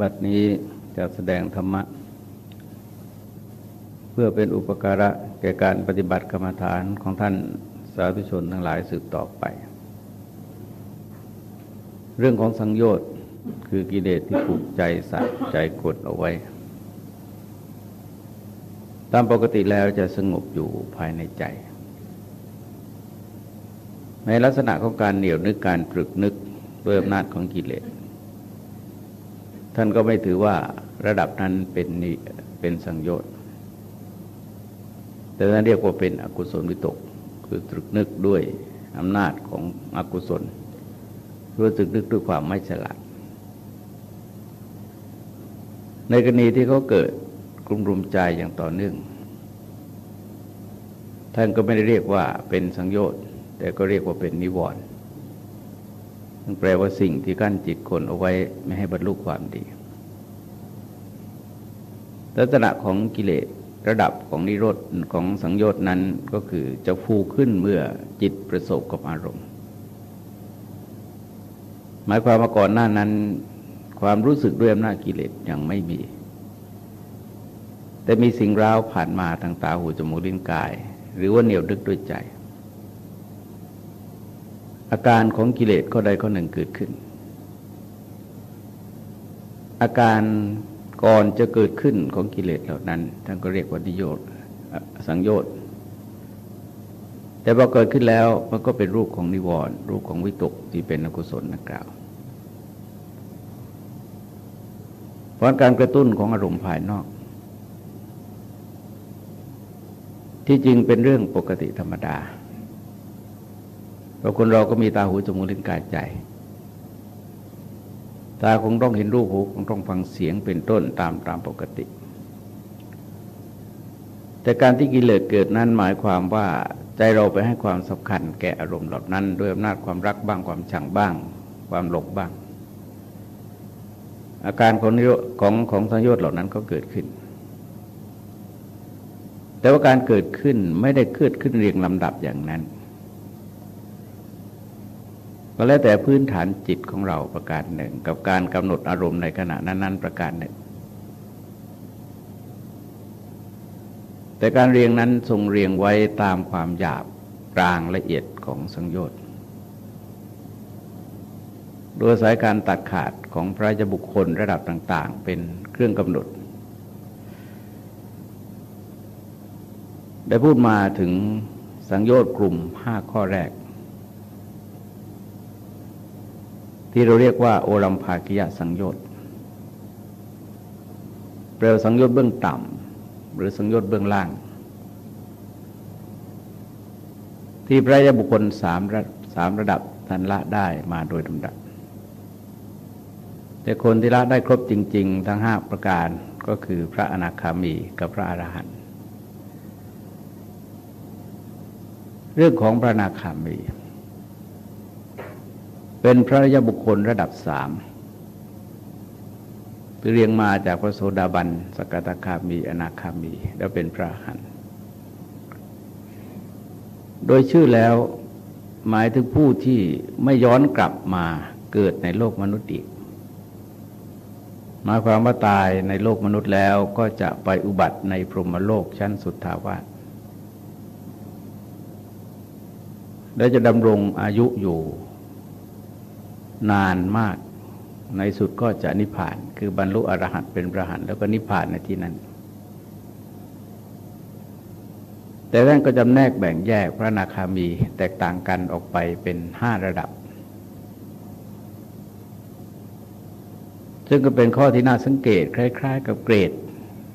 บัดนี้จะแสดงธรรมะ เพื่อเป็นอุปการะแก่การปฏิบัติกรรมฐานของท่านสาธุชนทั้งหลายสืบต่อไป เรื่องของสังโยชน์คือกิเลสที่ผูกใจสัตว์ใจกดเอาไว้ ตามปกติแล้วจะสงบอยู่ภายในใจ ในลักษณะของการเหนียวนึกการตรึกนึกด้วยอำนาจของกิเลส ท่านก็ไม่ถือว่าระดับนั้นเป็นนี่เป็นสังโยชน์ แต่นั้นเรียกว่าเป็นอกุศลวิตก คือตรึกนึกด้วยอำนาจของอกุศลรู้สึกนึกด้วยความไม่ฉลาด ในกรณีที่เขาเกิดกลุ่มรุมใจอย่างต่อเนื่อง ท่านก็ไม่ได้เรียกว่าเป็นสังโยชน์ แต่ก็เรียกว่าเป็นนิวรณ์ แปลว่าสิ่งที่กั้นจิตคนเอาไว้ไม่ให้บรรลุความดี ลักษณะของกิเลสระดับของนิโรธของสังโยชน์นั้นก็คือจะฟูขึ้นเมื่อจิตประสบกับอารมณ์ หมายความว่าก่อนหน้านั้น ความรู้สึกด้วยอำนาจกิเลสยังไม่มี แต่มีสิ่งร้าวผ่านมาทางตาหูจมูกลิ้นกาย หรือว่าเหนียวดึกด้วยใจ อาการของกิเลสข้อใดข้อหนึ่งเกิดขึ้น อาการก่อนจะเกิดขึ้นของกิเลสเหล่านั้นท่านก็เรียกว่านิโยตสังโยชน์แต่พอเกิดขึ้นแล้วมันก็เป็นรูปของนิวรณ์รูปของวิตกที่เป็นอกุศลนักกล่าวเพราะการกระตุ้นของอารมณ์ภายนอก ที่จริงเป็นเรื่องปกติธรรมดา ราะคนเราก็มีตาหูจมูกลิ้นกายใจ ตาคงต้องเห็นรูปหูคงต้องฟังเสียงเป็นต้นตามตามปกติ แต่การที่กิเลสเกิดนั้นหมายความว่าใจเราไปให้ความสำคัญแก่อารมณ์เหล่านั้นด้วยอำนาจความรักบ้างความชังบ้าง ความหลงบ้าง อาการของของของสังโยชน์เหล่านั้นก็เกิดขึ้น แต่ว่าการเกิดขึ้นไม่ได้เกิดขึ้นเรียงลำดับอย่างนั้น ก็แล้วแต่พื้นฐานจิตของเราประการหนึ่ง กับการกำหนดอารมณ์ในขณะนั้น ๆ ประการหนึ่ง แต่การเรียงนั้นทรงเรียงไว้ตามความหยาบกลางละเอียดของสังโยชน์โดยสายการตัดขาดของพระจบุคคลระดับต่าง ๆ เป็นเครื่องกำหนด ได้พูดมาถึงสังโยชน์กลุ่มห้าข้อแรก ที่เราเรียกว่า โอรัมภากิยสังโยชน์แปลสังโยชน์เบื้องต่ำหรือสังโยชน์เบื้องล่าง ที่พระยาบุคคลสามระสามระดับท่านละได้มาโดยลำดับแต่คนที่ละได้ครบจริง ๆ ทั้งห้าประการก็คือพระอนาคามีกับพระอรหันต์เรื่องของพระอนาคามี เป็นพระยาบุคคลระดับสามเรียงมาจากพระโสดาบัน สกตาคามี อนาคามี แล้วเป็นพระหัน โดยชื่อแล้วหมายถึงผู้ที่ไม่ย้อนกลับมาเกิดในโลกมนุษย์อีกมาความว่าตายในโลกมนุษย์แล้วก็จะไปอุบัติในพรหมโลกชั้นสุดทาวาสและจะดำรงอายุอยู่ นานมาก ในสุดก็จะนิพพาน คือบรรลุอรหัตเป็นพระหันแล้วก็นิพพานในที่นั้น แต่ท่านก็จำแนกแบ่งแยกพระนาคามีแตกต่างกันออกไปเป็นห้าระดับ ซึ่งก็เป็นข้อที่น่าสังเกต คล้าย ๆ กับเกรด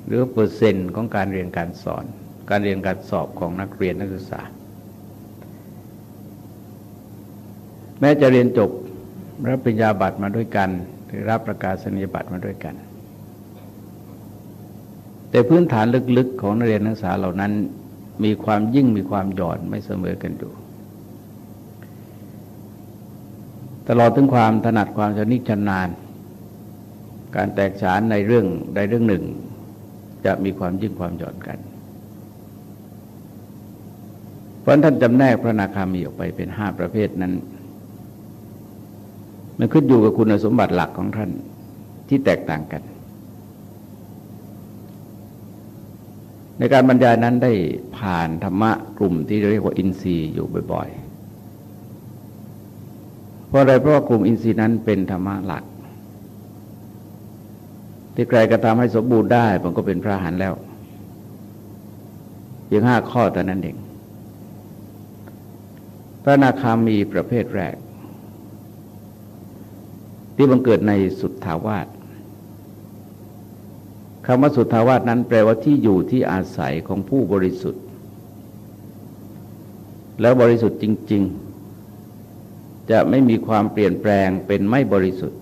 หรือเปอร์เซ็นต์ของการเรียนการสอน การเรียนการสอบของนักเรียนนักศึกษาแม้จะเรียนจบ รับปริญญาบัตรมาด้วยกันหรือรับประกาศนียบัตรมาด้วยกัน แต่พื้นฐานลึกๆของนักเรียนนักศึกษาเหล่านั้น มีความยิ่งมีความหย่อนไม่เสมอกันอยู่ ตลอดถึงความถนัดความชนิชนานการแตกฉานในเรื่องใดเรื่องหนึ่ง จะมีความยิ่งความหย่อนกัน เพราะท่านจำแนกพระนาคามีออกไปเป็นห้าประเภทนั้น มันขึ้นอยู่กับคุณสมบัติหลักของท่านที่แตกต่างกัน ในการบรรยายนั้นได้ผ่านธรรมะกลุ่มที่เรียกว่าอินทรีย์อยู่บ่อยๆ เพราะอะไรเพราะว่ากลุ่มอินทรีย์นั้นเป็นธรรมะหลัก ที่ใครกระทำให้สมบูรณ์ได้มันก็เป็นพระหันแล้วเพียงห้าข้อแต่นั้นเองพระนาคามีประเภทแรก ที่บังเกิดในสุทธาวาสคำว่าสุทธาวาสนั้นแปลว่าที่อยู่ที่อาศัยของผู้บริสุทธิ์ แล้วบริสุทธิ์จริง ๆ จะไม่มีความเปลี่ยนแปลงเป็นไม่บริสุทธิ์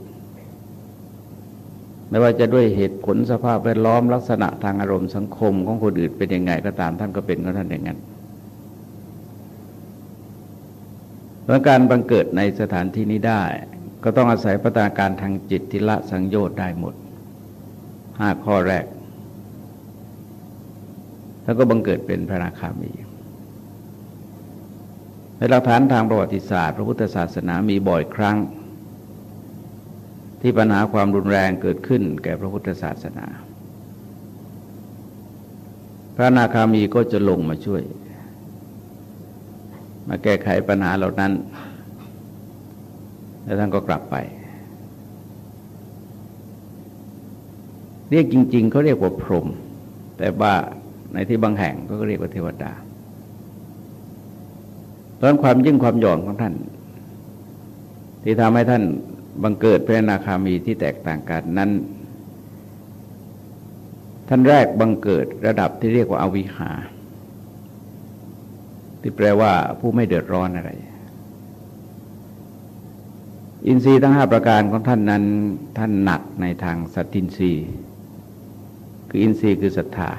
ไม่ว่าจะด้วยเหตุผลสภาพแวดล้อมลักษณะทางอารมณ์สังคมของคนอื่นเป็นยังไงก็ตามท่านก็เป็นก็ท่านอย่างนั้นเพราะการบังเกิดในสถานที่นี้ได้ ก็ต้องอาศัยพัฒนาการทางจิตที่ละสังโยชน์ได้หมดห้าข้อแรก แล้วก็บังเกิดเป็นพระนาคามี ในหลักฐานทางประวัติศาสตร์ พระพุทธศาสนามีบ่อยครั้ง ที่ปัญหาความรุนแรงเกิดขึ้นแก่พระพุทธศาสนา พระนาคามีก็จะลงมาช่วย มาแก้ไขปัญหาเหล่านั้น แล้วท่านก็กลับไป เรียกจริง ๆ เขาเรียกว่าพรหมแต่ว่าในที่บางแห่งก็เรียกว่าเทวดาตอนความยิ่งความหย่อนของท่าน ที่ทำให้ท่านบังเกิดพระนาคามีที่แตกต่างกันนั้น ท่านแรกบังเกิดระดับที่เรียกว่าอาวิหา ที่แปลว่าผู้ไม่เดือดร้อนอะไร อินทรีย์ทั้งห้าประการของท่านนั้นท่านหนักในทางสัตินทรีย์คืออินทรีย์คือศรัทธา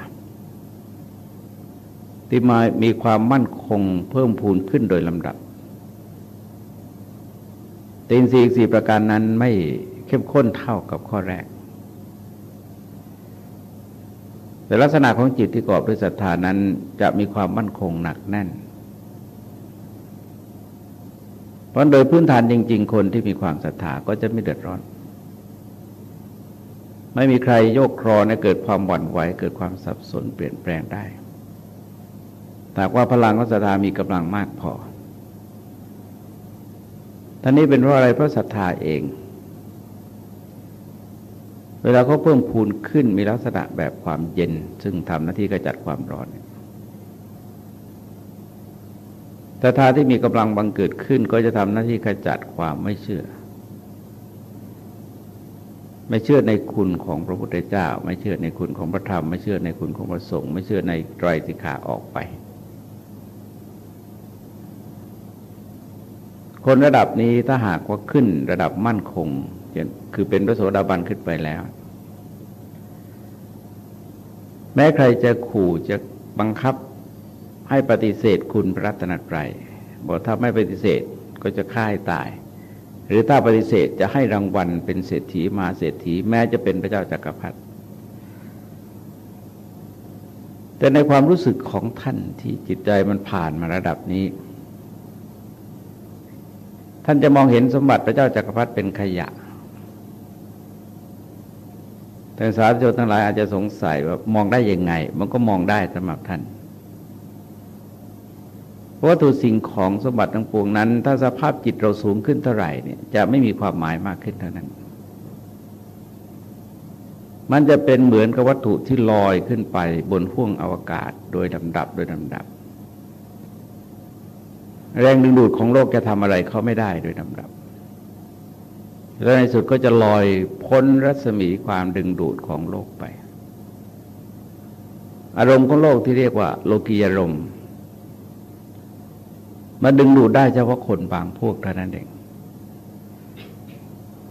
ที่มามีความมั่นคงเพิ่มพูนขึ้นโดยลำดับแต่อินทรีย์สี่ประการนั้นไม่เข้มข้นเท่ากับข้อแรก แต่ลักษณะของจิตที่กอบด้วยศรัทธานั้นจะมีความมั่นคงหนักแน่น เพราะโดยพื้นฐานจริง ๆ คนที่มีความศรัทธาก็จะไม่เดือดร้อน ไม่มีใครโยกครอในเกิดความหวั่นไหวเกิดความสับสนเปลี่ยนแปลงได้แต่ว่าพลังของศรัทธามีกำลังมากพอท่านนี้เป็นเพราะอะไรเพราะศรัทธาเอง เวลาเขาเพิ่มพูนขึ้นมีลักษณะแบบความเย็น ซึ่งทำหน้าที่กระจัดความร้อน ศรัทธาที่มีกำลังบังเกิดขึ้น ก็จะทำหน้าที่ขจัดความไม่เชื่อ ไม่เชื่อในคุณของพระพุทธเจ้า ไม่เชื่อในคุณของพระธรรม ไม่เชื่อในคุณของพระสงฆ์ไม่เชื่อในไตรสิกขาออกไป คนระดับนี้ถ้าหากว่าขึ้นระดับมั่นคงคือเป็นพระโสดาบันขึ้นไปแล้ว แม้ใครจะขู่จะบังคับ ให้ปฏิเสธคุณพระรัตนตรัยบอกถ้าไม่ปฏิเสธก็จะฆ่าให้ตาย หรือถ้าปฏิเสธจะให้รางวัลเป็นเศรษฐีมาเศรษฐีแม้จะเป็นพระเจ้าจากักรพรรดิแต่ในความรู้สึกของท่านที่จิตใจมันผ่านมาระดับนี้ ท่านจะมองเห็นสมบัติพระเจ้าจากักรพรรดิเป็นขยะแต่สาธุชนทั้งหลายอาจจะสงสัยว่ามองได้ยังไง มันก็มองได้สำหรับท่าน วัตถุสิ่งของสมบัติทั้งปวงนั้น ถ้าสภาพจิตเราสูงขึ้นเท่าไหร่เนี่ยจะไม่มีความหมายมากขึ้นเท่านั้น มันจะเป็นเหมือนกับวัตถุที่ลอยขึ้นไปบนห้วงอวกาศโดยลำดับโดยลำดับ แรงดึงดูดของโลกจะทำอะไรเขาไม่ได้โดยลำดับ แล้วในสุดก็จะลอยพ้นรัศมีความดึงดูดของโลกไป อารมณ์ของโลกที่เรียกว่า โลกียารมณ์ มาดึงดูดได้เฉพาะคนบางพวกเท่านั้นเอง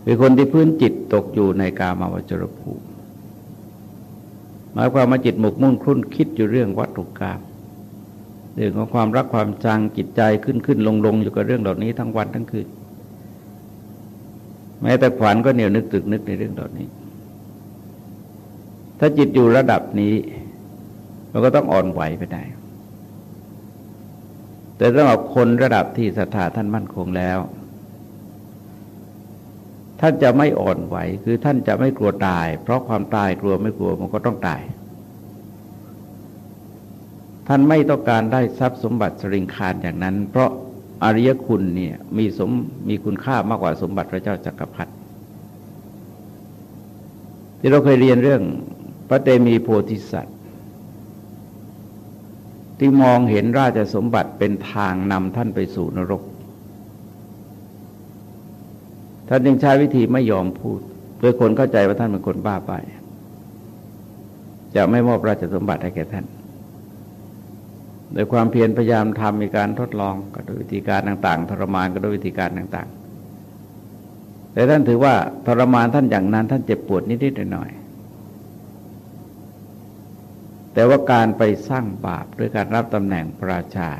คือคนที่พื้นจิตตกอยู่ในกามาวจรภูมิหมายความมาจิตหมกมุ่นคลุ่นคิดอยู่เรื่องวัตถุกรรมเรื่องของความรักความจังจิตใจขึ้นขึ้นลงลงอยู่กับเรื่องเหล่านี้ทั้งวันทั้งคืนแม้แต่ขวัญก็เหนียวนึกตึกนึกในเรื่องเหล่านี้ ถ้าจิตอยู่ระดับนี้ เราก็ต้องอ่อนไหวไปได้ แต่สำหรับคนระดับที่ศรัทธาท่านมั่นคงแล้ว ท่านจะไม่อ่อนไหวคือท่านจะไม่กลัวตาย เพราะความตายกลัวไม่กลัวมันก็ต้องตาย ท่านไม่ต้องการได้ทรัพย์สมบัติสริงคารอย่างนั้น เพราะอริยคุณเนี่ยมีสมมีคุณค่ามากกว่าสมบัติพระเจ้าจากักรพรรดิที่เราเคยเรียนเรื่องพระเตมีโพธิสัตว์ ที่มองเห็นราชสมบัติเป็นทางนำท่านไปสู่นรก ท่านจึงใช้วิธีไม่ยอมพูด โดยคนเข้าใจว่าท่านเป็นคนบ้าไป จะไม่มอบราชสมบัติให้แก่ท่าน โดยความเพียรพยายามทำมีการทดลองก็โดยวิธีการต่างๆ ทรมานก็โดยวิธีการต่างๆ แต่ท่านถือว่าทรมานท่านอย่างนั้น ท่านเจ็บปวดนิดๆหน่อยๆ แต่ว่าการไปสร้างบาปด้วยการรับตำแหน่งพระราชา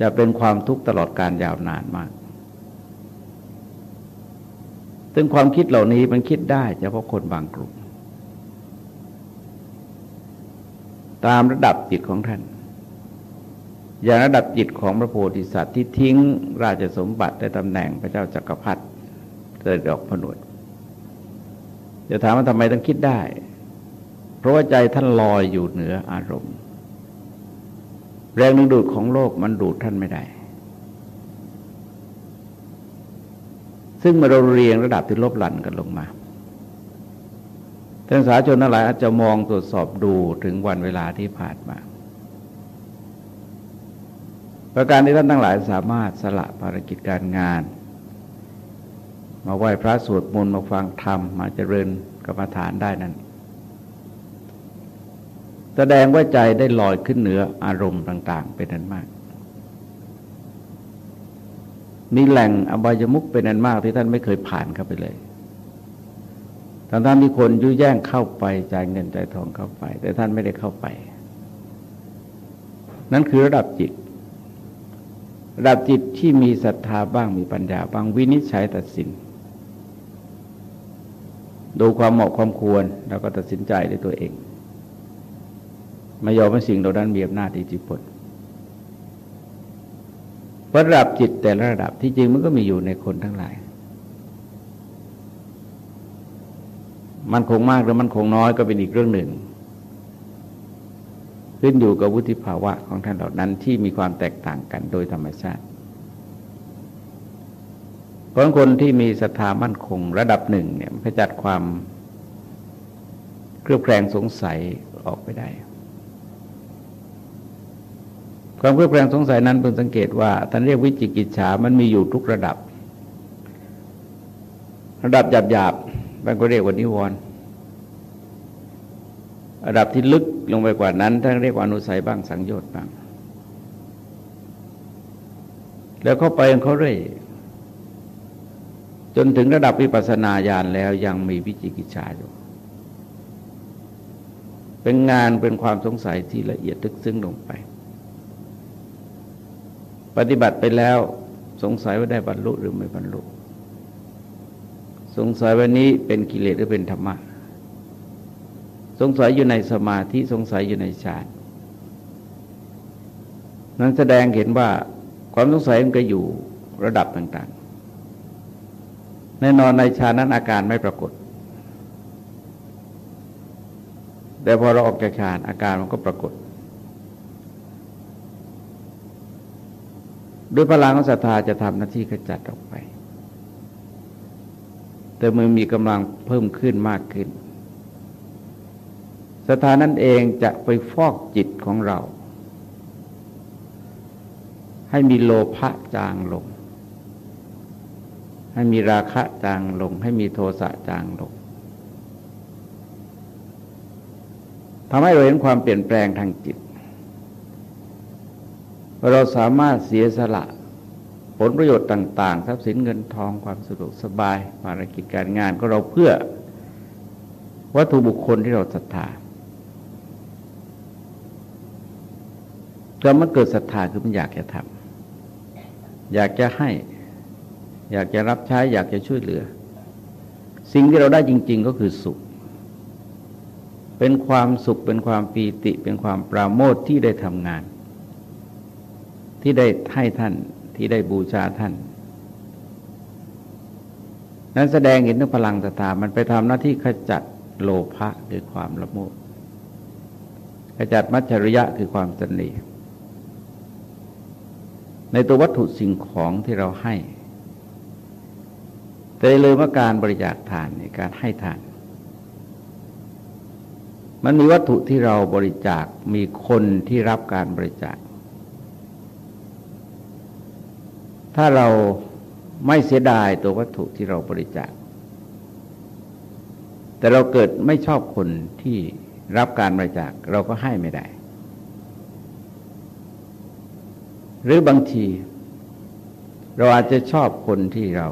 จะเป็นความทุกข์ตลอดการยาวนานมากซึ่งความคิดเหล่านี้มันคิดได้เฉพาะคนบางกลุ่ม ตามระดับจิตของท่าน อย่างระดับจิตของพระโพธิสัตว์ที่ทิ้งราชสมบัติได้ตำแหน่งพระเจ้าจักรพรรดิเกิดดอกผนวดจะถามว่าทำไมต้องคิดได้ เพราะว่าใจท่านลอยอยู่เหนืออารมณ์ แรงดึงดูดของโลกมันดูดท่านไม่ได้ ซึ่งเมื่อเราเรียงระดับที่ลบหลั่นกันลงมาท่านสาชนทั้งหลายอาจจะมองตรวจสอบดูถึงวันเวลาที่ผ่านมา ประการที่ท่านทั้งหลายสามารถสละภารกิจการงาน มาไหว้พระสวดมนต์มาฟังธรรมมาเจริญกรรมฐานได้นั้น แสดงว่าใจได้ลอยขึ้นเหนืออารมณ์ต่าง ๆ เป็นนั้นมาก มีแหล่งอบายมุกเป็นอันมากที่ท่านไม่เคยผ่านเข้าไปเลยทางท่านมีคนยุ่แย่งเข้าไปจ่ายเงินจ่ายทองเข้าไป แต่ท่านไม่ได้เข้าไป นั่นคือระดับจิต ระดับจิตที่มีศรัทธาบ้างมีปัญญาบ้างวินิจฉัยตัดสิน ดูความเหมาะความควรแล้วก็ตัดสินใจด้วยตัวเอง ไม่ยอมให้สิ่งเหล่านั้นมีอำนาจอิทธิพลระดับจิตแต่ละระดับที่จริงมันก็มีอยู่ในคนทั้งหลาย มันคงมากหรือมันคงน้อยก็เป็นอีกเรื่องหนึ่ง ขึ้นอยู่กับวุฒิภาวะของท่านเหล่านั้นที่มีความแตกต่างกันโดยธรรมชาติเพราะคนที่มีศรัทธามั่นคงระดับหนึ่งเนี่ยขจัดความเครือบแคลงสงสัยออกไปได้ ความเครือบแคลงสงสัยนั้นเพิ่สังเกตว่าท่านเรียกวิจิกิจฉามันมีอยู่ทุกระดับ ระดับหยาบหยาบบางก็เรียกว่านิวรณ์ระดับที่ลึกลงไปกว่านั้นท่านเรียกว่าอนุสัยบ้างสังโยชน์บ้าง แล้วเข้าไปเขาเรื่อยจนถึงระดับวิปัสสนาญาณแล้วยังมีวิจิกิจฉาอยู่ เป็นงานเป็นความสงสัยที่ละเอียดลึกซึ้งลงไป ปฏิบัติไปแล้วสงสัยว่าได้บรรลุหรือไม่บรรลุ สงสัยว่านี้เป็นกิเลสหรือเป็นธรรมะ สงสัยอยู่ในสมาธิสงสัยอยู่ในฌานนั้นแสดงเห็นว่าความสงสัยมันก็อยู่ระดับต่างๆ แน่นอนในฌานนั้นอาการไม่ปรากฏ แต่พอเราออกจากฌานอาการมันก็ปรากฏ ด้วยพลังของศรัทธาจะทำหน้าที่ขจัดออกไป แต่เมื่อมีกำลังเพิ่มขึ้นมากขึ้นศรัทธานั่นเองจะไปฟอกจิตของเรา ให้มีโลภะจางลง ให้มีราคะจางลง ให้มีโทสะจางลงทำให้เราเห็นความเปลี่ยนแปลงทางจิต เราสามารถเสียสละผลประโยชน์ต่าง ๆ ทรัพย์สินเงินทองความสะดวกสบายภารกิจการงานก็เราเพื่อวัตถุบุคคลที่เราศรัทธาก็มันเกิดศรัทธาคือมันอยากจะทำอยากจะให้ อยากจะรับใช้ อยากจะช่วยเหลือ สิ่งที่เราได้จริง ๆ ก็คือสุข เป็นความสุขเป็นความปีติ เป็นความปราโมทที่ได้ทำงาน ที่ได้ให้ท่านที่ได้บูชาท่าน นั้นแสดงเห็นถึงพลังศรัทธามันไปทำหน้าที่ขจัดโลภะคือความละโมบขจัดมัจฉริยะคือความสนีในตัววัตถุสิ่งของที่เราให้ แต่เลยว่าการบริจาคทานในการให้ทาน มันมีวัตถุที่เราบริจาคมีคนที่รับการบริจาค ถ้าเราไม่เสียดายตัววัตถุที่เราบริจาค แต่เราเกิดไม่ชอบคนที่รับการบริจาคเราก็ให้ไม่ได้ หรือบางที เราอาจจะชอบคนที่เรา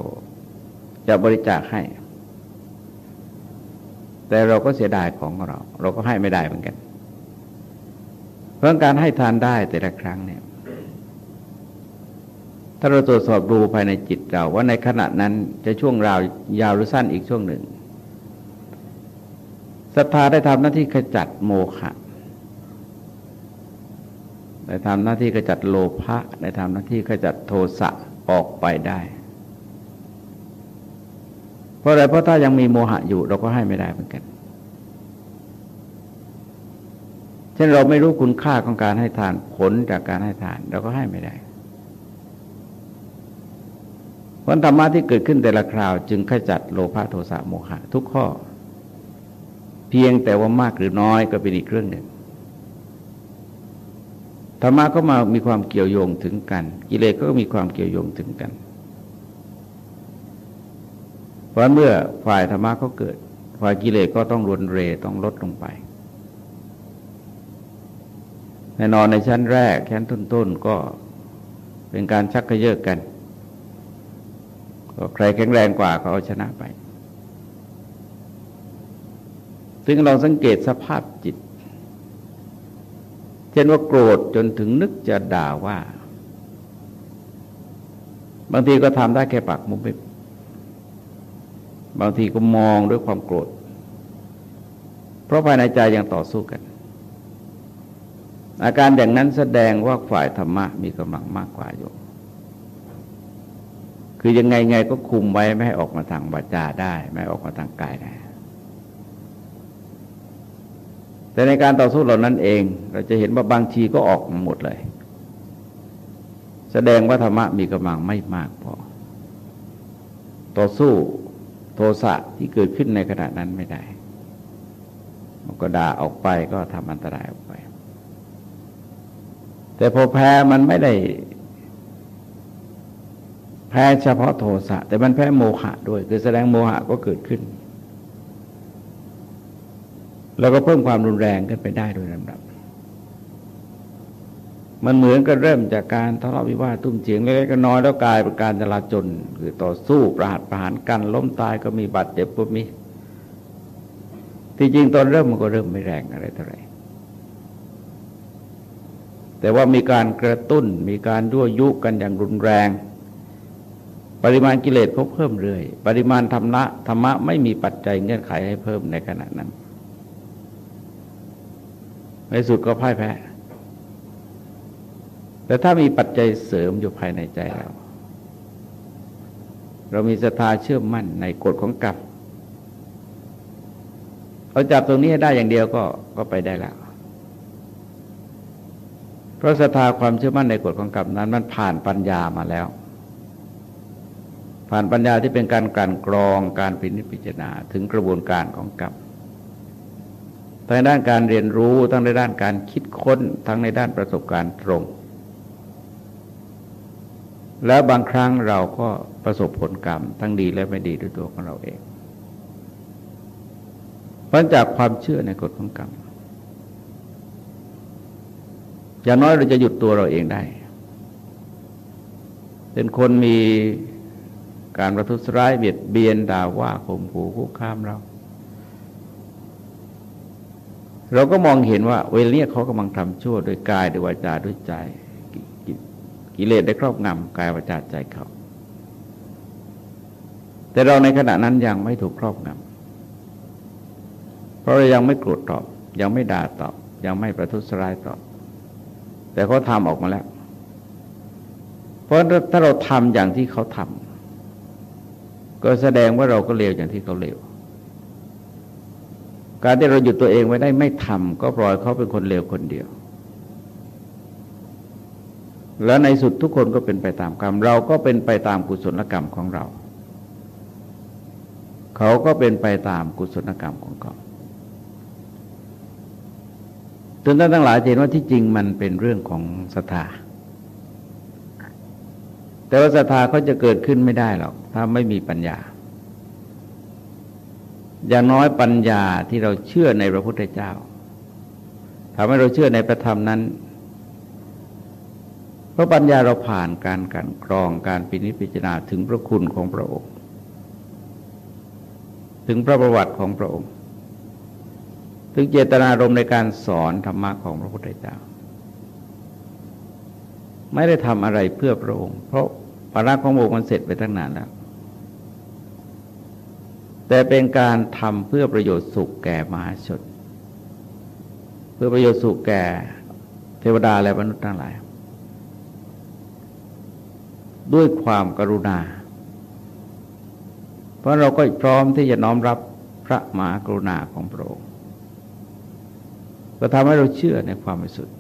จะบริจาคให้ แต่เราก็เสียดายของเรา เราก็ให้ไม่ได้เหมือนกัน เพราะการให้ทานได้แต่ละครั้งเนี่ย ถ้าเราตรวจสอบดูภายในจิตเรา ว่าในขณะนั้นจะช่วงราวยาวหรือสั้นอีกช่วงหนึ่งศรัทธาได้ทำหน้าที่ขจัดโมฆะได้ทำหน้าที่ขจัดโลภะได้ทำหน้าที่ขจัดโทสะออกไปได้ เพราะอะไรเพราะถ้ายังมีโมหะอยู่เราก็ให้ไม่ได้เหมือนกันเช่นเราไม่รู้คุณค่าของการให้ทานผลจากการให้ทาน เราก็ให้ไม่ได้ พราะธรรมะที่เกิดขึ้นแต่ละคราว จึงขจัดโลภะโทสะโมหะ ทุกข้อ เพียงแต่ว่ามากหรือน้อยก็เป็นอีกเรื่องหนึ่งธรรมะก็มามีความเกี่ยวโยงถึงกัน กิเลสก็มีความเกี่ยวโยงถึงกัน เพราะเมื่อฝ่ายธรรมะก็เกิด ฝ่ายกิเลสก็ต้องรวนเรต้องลดลงไปแน่นอนในชั้นแรกชั้นต้นๆก็เป็นการชักกระเยาะกัน ใครแข็งแรงกว่าก็เอาชนะไป ซึ่งเราสังเกตสภาพจิต เช่นว่าโกรธจนถึงนึกจะด่าว่า บางทีก็ทำได้แค่ปากมุมไปบางทีก็มองด้วยความโกรธ เพราะภายในใจยังต่อสู้กัน อาการอย่างนั้นแสดงว่าฝ่ายธรรมะมีกำลังมากกว่าอยู่ คือยังไงไงก็คุมไว้ไม่ให้ออกมาทางบาจาได้ ไม่ออกมาทางกายได้ แต่ในการต่อสู้เหล่านั้นเอง เราจะเห็นว่าบางทีก็ออกมาหมดเลย แสดงว่าธรรมะมีกำลังไม่มากพอ ต่อสู้โทสะที่เกิดขึ้นในขณะนั้นไม่ได้มันก็ด่าออกไปก็ทำอันตรายออกไป แต่พอแพ้มันไม่ได้ พ้เฉพาะโทสะ แต่มันแพ้โมหะด้วย คือแสดงโมหะก็เกิดขึ้น แล้วก็เพิ่มความรุนแรงขึ้นไปได้โดยลำดับ มันเหมือนกับเริ่มจากการทะเลาะวิวาทตุ้มเจียงเล็กๆน้อยแล้วกลายเป็นการจลาจลคือต่อสู้ประหัตประหารกันล้มตายก็มีบาดเจ็บก็มีที่จริงตอนเริ่มมันก็เริ่มไม่แรงอะไรเท่าไหร่แต่ว่ามีการกระตุ้นมีการยั่วยุกันอย่างรุนแรง ปริมาณกิเลสเขาเพิ่มเรื่อย ปริมาณธรรมะธรรมะไม่มีปัจจัยเงื่อนไขให้เพิ่มในขณะนั้น ในสุดก็พ่ายแพ้ แต่ถ้ามีปัจจัยเสริมอยู่ภายในใจเรา เรามีศรัทธาเชื่อมั่นในกฎของกรรมเราจับตรงนี้ได้อย่างเดียวก็ก็ไปได้แล้ว เพราะศรัทธาความเชื่อมั่นในกฎของกรรมนั้นมันผ่านปัญญามาแล้ว ผ่านปัญญาที่เป็นการการกรองการพินิจพิจารณาถึงกระบวนการของกรรมทั้งในด้านการเรียนรู้ทั้งในด้านการคิดค้นทั้งในด้านประสบการณ์ตรง แล้วบางครั้งเราก็ประสบผลกรรม ทั้งดีและไม่ดีด้วยตัวของเราเองเพราะจากความเชื่อในกฎของกรรมอย่างน้อยเราจะหยุดตัวเราเองได้ เป็นคนมี การประทุษร้ายเบียดเบียนด่าว่าข่มขู่คุกคามเรา เราก็มองเห็นว่า เวลานี้เขากำลังทำชั่วโดยกายด้วยวาจาด้วยใจกิเลสได้ครอบงำกายวาจาใจเขา แต่เราในขณะนั้นยังไม่ถูกครอบงำเพราะเรายังไม่โกรธตอบ ยังไม่ด่าตอบ ยังไม่ประทุษร้ายตอบ แต่เขาทำออกมาแล้ว เพราะถ้าเราทำอย่างที่เขาทำ ก็แสดงว่าเราก็เลวอย่างที่เขาเลวการที่เราหยุดตัวเองไว้ได้ไม่ทำก็ปล่อยเขาเป็นคนเลวคนเดียว แล้วในสุดทุกคนก็เป็นไปตามกรรม เราก็เป็นไปตามกุศลกรรมของเรา เขาก็เป็นไปตามกุศลกรรมของเขาจนท่านทั้งหลายเห็นว่าที่จริงมันเป็นเรื่องของศรัทธา แต่ว่าศรัทธาเขาจะเกิดขึ้นไม่ได้หรอก ถ้าไม่มีปัญญา อย่างน้อยปัญญาที่เราเชื่อในพระพุทธเจ้าทำให้เราเชื่อในพระธรรมนั้น เพราะปัญญาเราผ่านการกันกรองการปินิพิจารณาถึงพระคุณของพระองค์ ถึงพระประวัติของพระองค์ ถึงเจตนารมณ์ในการสอนธรรมะของพระพุทธเจ้า ไม่ได้ทำอะไรเพื่อพระองค์ เพราะภาระของพระองค์มันเสร็จไปตั้งนานแล้ว แต่เป็นการทำเพื่อประโยชน์สุขแก่มหาชนเพื่อประโยชน์สุขแก่เทวดาและมนุษย์ทั้งหลาย ด้วยความกรุณา เพราะเราก็พร้อมที่จะน้อมรับพระมหากรุณาของพระองค์ก็ทำให้เราเชื่อในความบริสุทธิ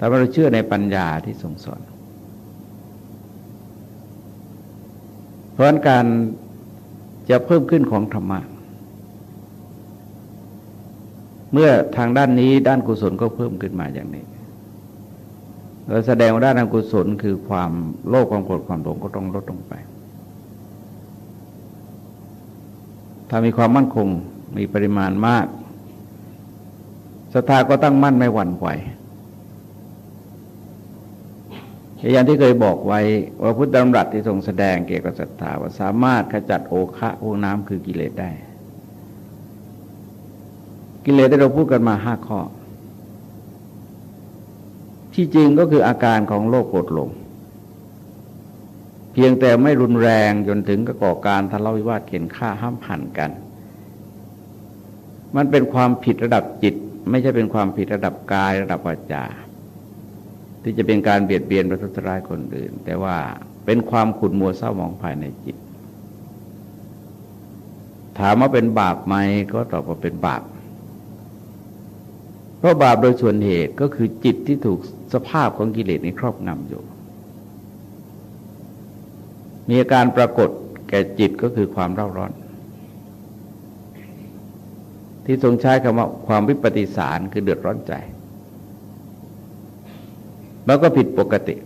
ทำให้เราเชื่อในปัญญาที่ทรงสอน เพราะการจะเพิ่มขึ้นของธรรมะ เมื่อทางด้านนี้ด้านกุศลก็เพิ่มขึ้นมาอย่างนี้เราแสดงว่าด้านกุศลคือความโลภความโกรธความหลงก็ต้องลดลงไป ถ้ามีความมั่นคงมีปริมาณมากศรัทธาก็ตั้งมั่นไม่หวั่นไหว อย่างที่เคยบอกไว้ว่าพุทธดำรัสที่ทรงแสดงเกี่ยวกับศรัทธาว่าสามารถขจัดโอคะพวกน้ำคือกิเลสได้ กิเลสที่เราพูดกันมาห้าข้อ ที่จริงก็คืออาการของโลกโกรธหลง เพียงแต่ไม่รุนแรงจนถึงกก่อการทะเลาะวิวาทเขียนฆ่าห้ามหันกัน มันเป็นความผิดระดับจิต ไม่ใช่เป็นความผิดระดับกายระดับวาจา ที่จะเป็นการเบียดเบียนประทุษร้ายคนอื่น แต่ว่าเป็นความขุ่นมัวเศร้าหมองภายในจิต ถามว่าเป็นบาปไหมก็ตอบว่าเป็นบาป เพราะบาปโดยส่วนเหตุก็คือจิตที่ถูกสภาพของกิเลสในครอบงำอยู่ มีอาการปรากฏแก่จิตก็คือความเร่าร้อน ที่ทรงใช้คำว่าความวิปฏิสารคือเดือดร้อนใจ แล้วก็ผิดปกติ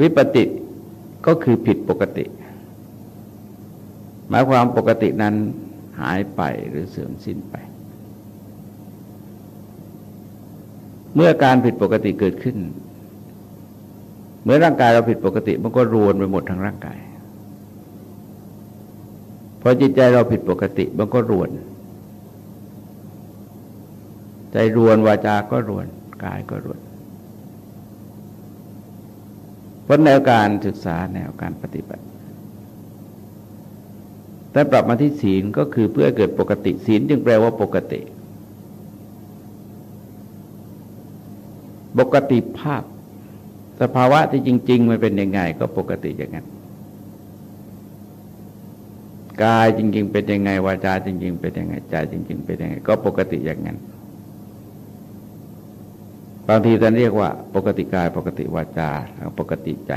วิปติก็คือผิดปกติ หมายความปกตินั้นหายไปหรือเสื่อมสิ้นไป เมื่อการผิดปกติเกิดขึ้น เมื่อร่างกายเราผิดปกติ มันก็รวนไปหมดทั้งร่างกายพอจิตใจเราผิดปกติ มันก็รวน ใจรวนวาจาก็รวนกายก็รวนเพราะแนวการศึกษาแนวการปฏิบัติ แต่ปรับมาที่ศีลก็คือเพื่อเกิดปกติศีลจึงแปลว่าปกติ ปกติภาพ สภาวะที่จริง ๆ มันเป็นยังไง ก็ปกติอย่างนั้นกายจริง ๆ เป็นยังไงวาจาจริง ๆ เป็นยังไงใจจริง ๆ เป็นยังไง ก็ปกติอย่างนั้น บางทีท่านเรียกว่า ปกติกายปกติวาจาปกติใจ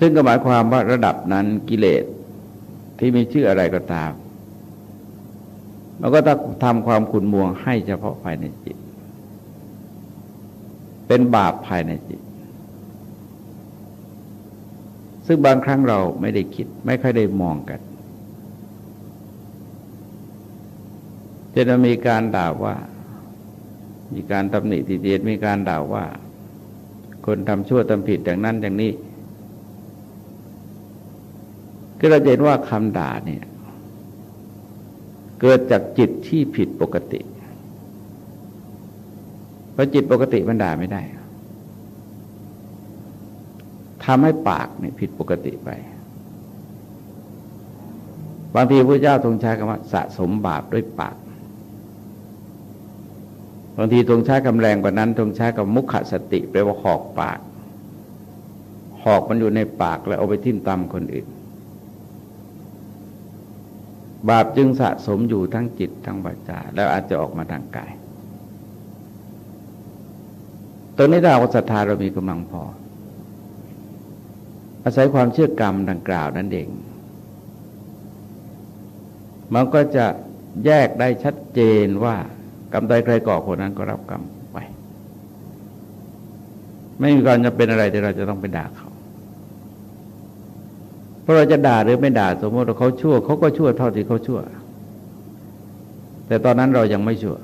ซึ่งก็หมายความว่าระดับนั้นกิเลสที่มีชื่ออะไรก็ตาม มันก็ต้องทำความขุนมัวให้เฉพาะภายในจิต เป็นบาปภายในจิต ซึ่งบางครั้งเราไม่ได้คิด ไม่ค่อยได้มองกัน จะมีการด่าว่า มีการตำหนิติเตียนมีการด่าว่า คนทำชั่วทำผิดอย่างนั้นอย่างนี้ก็เราเห็นว่าคำด่าเนี่ย เกิดจากจิตที่ผิดปกติ เพราะจิตปกติมันด่าไม่ได้ทำให้ปากเนี่ยผิดปกติไป บางทีพระเจ้าทรงใช้คำว่าสะสมบาปด้วยปาก บางทีทรงใช้คำแรงกว่านั้นทรงใช้กับมุขสติแปลว่าขอกปาก หอกมันอยู่ในปากแล้วเอาไปทิ่มตำคนอื่น บาปจึงสะสมอยู่ทั้งจิตทั้งวาจาแล้วอาจจะออกมาทางกายตัวนี้ถ้าเราศรัทธาเรามีกำลังพอ อาศัยความเชื่อกรรมดังกล่าวนั่นเอง มันก็จะแยกได้ชัดเจนว่า กรรมใดใครก่อคนนั้นก็รับกรรมไป ไม่มีการจะเป็นอะไรที่เราจะต้องไปด่าเขา เพราะเราจะด่าหรือไม่ด่าสมมติว่าเขาชั่วเขาก็ชั่วเท่าที่เขาชั่ว แต่ตอนนั้นเรายังไม่ชั่ว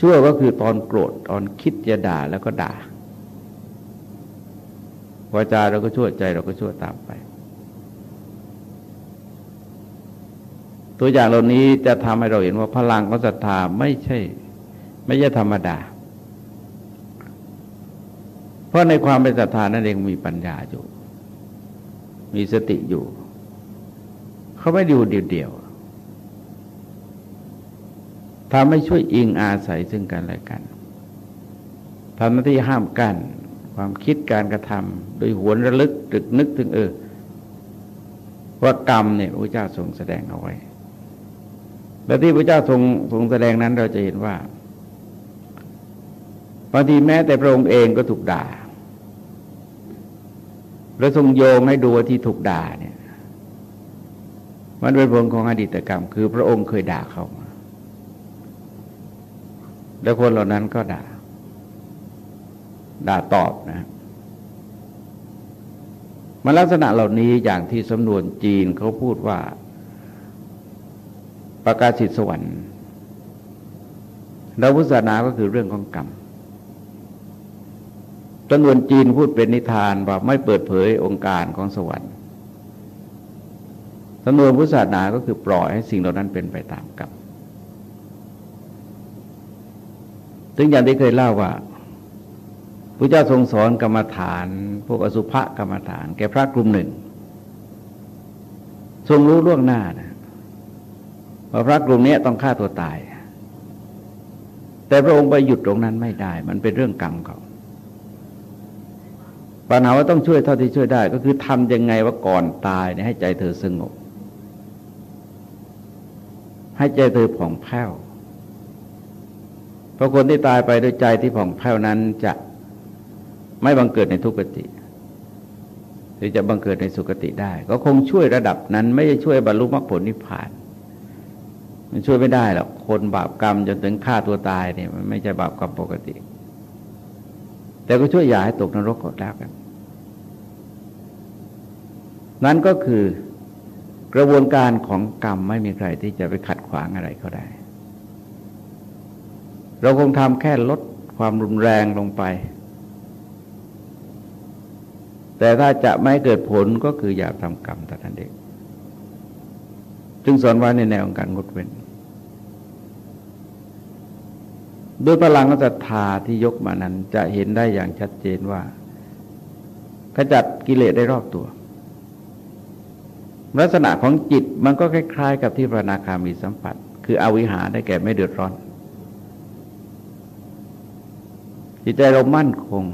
ชั่วก็คือตอนโกรธตอนคิดจะด่าแล้วก็ด่าวาจาเราก็ชั่วใจเราก็ชั่วตามไป ตัวอย่างเหล่านี้จะทำให้เราเห็นว่าพลังของศรัทธาไม่ใช่ ไม่ใช่ธรรมดา เพราะในความเป็นศรัทธานั่นเองมีปัญญาอยู่ มีสติอยู่ เขาไม่อยู่เดียวๆทำให้ช่วยอิงอาศัยซึ่งกันและกันทำหน้าที่ห้ามกัน ความคิดการกระทำโดยหวนระลึกตึกนึกถึงเออว่ากรรมเนี่ยพระเจ้าทรงแสดงเอาไว้ และที่พระเจ้าทรงทรงแสดงนั้นเราจะเห็นว่าบางทีแม้แต่พระองค์เองก็ถูกด่าแล้วทรงโยงให้ดูว่าที่ถูกด่าเนี่ยมันเป็นผลของอดีตกรรม คือพระองค์เคยด่าเขาแล้วคนเหล่านั้นก็ด่า ด่าตอบนะมันลักษณะเหล่านี้อย่างที่สำนวนจีนเขาพูดว่า ประกาศสิทธิสวรรค์เราพุทธศาสนาก็คือเรื่องของกรรมสำนวนจีนพูดเป็นนิทานว่าไม่เปิดเผยองค์การของสวรรค์สำนวนพุทธศาสนาก็คือปล่อยให้สิ่งเหล่านั้นเป็นไปตามกรรมถึงอย่างที่เคยเล่าว่าพระเจ้าทรงสอนกรรมฐาน พวกอสุภกรรมฐาน แก่พระกลุ่มหนึ่ง ทรงรู้ล่วงหน้านะ ว่าพระกลุ่มนี้ต้องฆ่าตัวตาย แต่พระองค์ไปหยุดตรงนั้นไม่ได้ มันเป็นเรื่องกรรมเขาปัญหาว่าต้องช่วยเท่าที่ช่วยได้ ก็คือทำยังไงว่าก่อนตายเนี่ยให้ใจเธอสงบ ให้ใจเธอผ่องแผ้วเพราะคนที่ตายไปด้วยใจที่ผ่องแผ้วนั้นจะไม่บังเกิดในทุกขติหรือจะบังเกิดในสุคติได้ ก็คงช่วยระดับนั้น ไม่ใช่ช่วยบรรลุมรรคผลนิพพาน มันช่วยไม่ได้หรอกคนบาปกรรมจนถึงฆ่าตัวตายเนี่ยมันไม่ใช่บาปกรรมปกติ แต่ก็ช่วยอย่าให้ตกนรกกดแล้วกัน นั้นก็คือกระบวนการของกรรมไม่มีใครที่จะไปขัดขวางอะไรเขาได้ เราคงทำแค่ลดความรุนแรงลงไป แต่ถ้าจะไม่เกิดผลก็คืออย่าทำกรรมแต่นั้นเองจึงสอนไว้ในแนวของการงดเว้น ด้วยพลังศรัทธาที่ยกมานั้น จะเห็นได้อย่างชัดเจนว่าขจัดกิเลสได้รอบตัว ลักษณะของจิตมันก็คล้ายๆ กับที่พระนาคามีสัมผัส คืออวิหาได้แก่ไม่เดือดร้อน จิตใจเรามั่นคง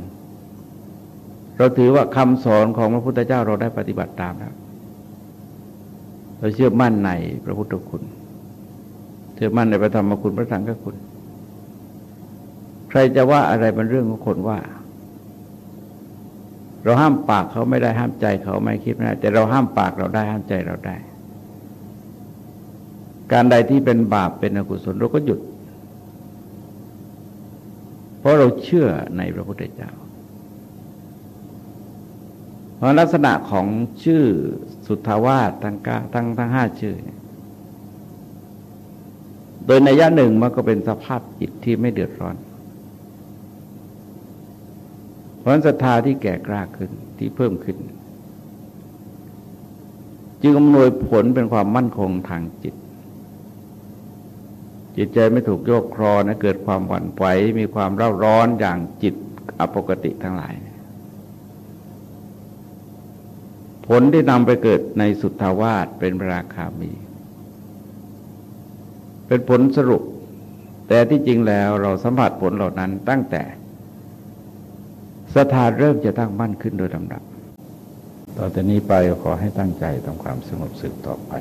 เราถือว่าคำสอนของพระพุทธเจ้าเราได้ปฏิบัติตามแล้วเราเชื่อมั่นในพระพุทธคุณ เชื่อมั่นในพระธรรมคุณพระสังฆคุณ ใครจะว่าอะไรเป็นเรื่องของคนว่า เราห้ามปากเขาไม่ได้ห้ามใจเขาไม่คิดไม่ได้แต่เราห้ามปากเราได้ห้ามใจเราได้ การใดที่เป็นบาปเป็นอกุศลเราก็หยุด เพราะเราเชื่อในพระพุทธเจ้า เพราะลักษณะของชื่อสุทธาวาสทั้งทั้งทั้งห้าชื่อ โดยในยะหนึ่งมันก็เป็นสภาพจิตที่ไม่เดือดร้อน เพ ราะศรัทธาที่แก่กล้าขึ้นที่เพิ่มขึ้น จึงอำนวยผลเป็นความมั่นคงทางจิต จิตใจไม่ถูกโยกครอนะเกิดความหวั่นไหวมีความเร่าร้อนอย่างจิตอปกติทั้งหลาย ผลที่นำไปเกิดในสุทธาวาสเป็นราคามี เป็นผลสรุป แต่ที่จริงแล้วเราสัมผัสผลเหล่านั้นตั้งแต่ ศรัทธาเริ่มจะตั้งมั่นขึ้นโดยลำดับ ต่อจากนี้ไปขอให้ตั้งใจทำความสงบสึกต่อไป